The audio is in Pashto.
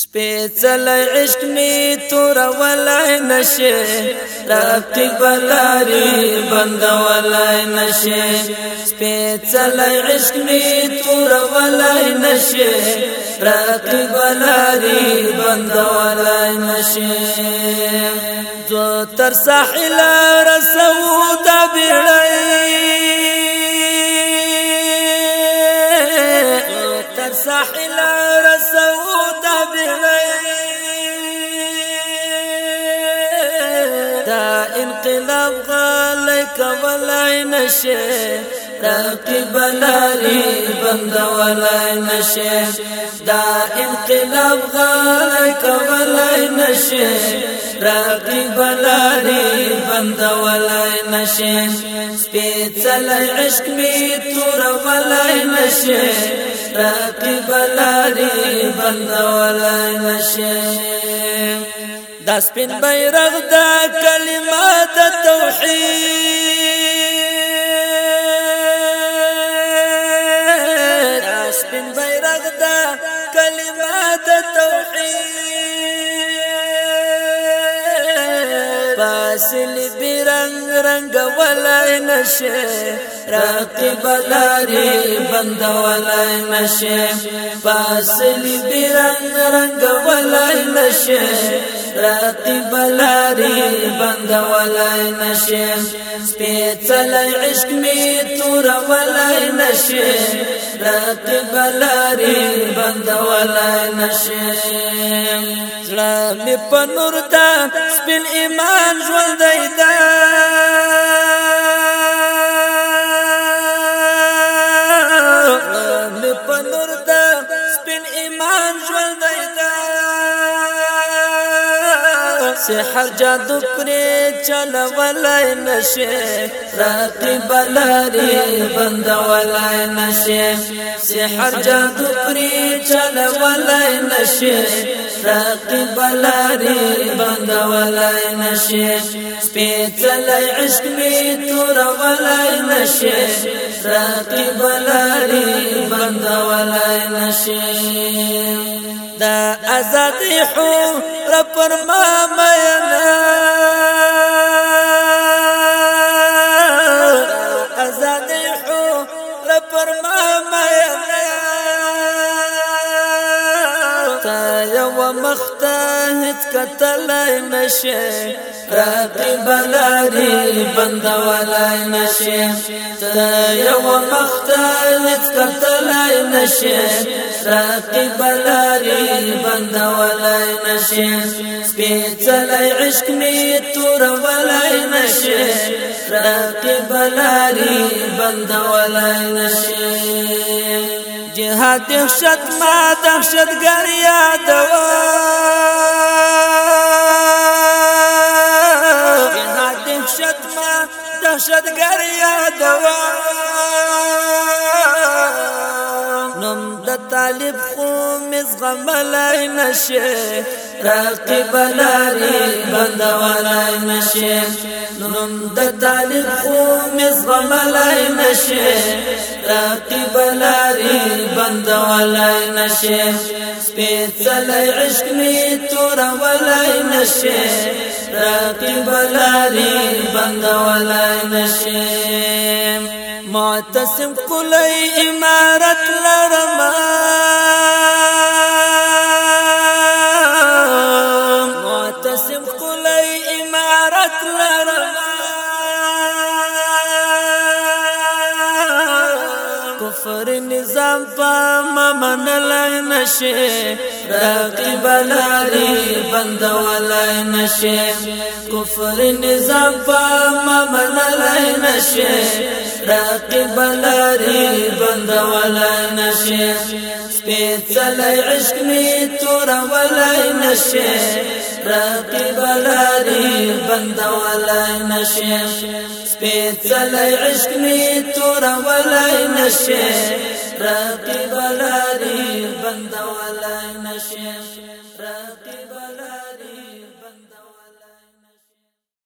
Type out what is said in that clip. سپیڅل عشق می تور ولای نشه راتي بلاری بند ولای نشه سپیڅل عشق می تور ولای نشه راتي بلاری بند ولای نشه جو تر ساحل رسو د بیړی تر ساحل رسو انقلاب غلی کولای نشه رقیب لري بند ولای نشه دا انقلاب غل کولای نشه رقیب لري بند ولای نشه سپېڅل عشق می تور ولای نشه رقیب لري بند ولای نشه دا سپین بیرغ دا کلمات توحید بيرغ دا کلمه التوحيد توحید فاصل بیرنګ رنگ ولای نشه رقیب لاری بند ولای نشه فاصل بیرنګ رنگ ولای نشه افراطی بلاری بندولای نشم سپیڅلی عشق می تورولای نشم افراطی بلاری بندولای نشم زړه می په نور دا سپین ایمان ژوند دی دا په نور دا سپین ایمان ژوند دی دا سحر جادو پر چل ولای نشه راتی بلاری بند ولای نشه سحر جادو پر چل ولای نشه راتی بلاری بند ولای نشه سپیتل عشق می تور ولای نشه راتی بلاری بند ولای نشه دا ازادی حب پر ما مینا ازادی حور پر ما مینا تا یو مخته هیڅ کتلای رقیب لري بندولای نشي ته یو مختل کتلای نشي رقیب لري بندولای نشي سپېڅلای عشق می تور ولای نشي رقیب لري بندولای نشي جهاد دهشت ما دهشتګر یادوه دهشتګر یادوا نوم د طالب خو مزغملای نشه رقیب لاري بندولای نشه نوم د طالب خو مزغملای نشه رقیب لاري بندولای نشه سپېڅلې عشق می تور ولا نشي رقیب لري معتصم کلی امارت لرما معتصم کلی امارت لرما صفا ممن لای نشه رقیب لاری بند ولای نشه کفر نظام ممن لای نشه رقیب لاری بند ولای نشه سپیڅلای عشق می تور ولای نشه رقیب لري بند ولا نشي سپېڅلې عشق می تور ولای نشي رقیب لري بند ولای نشي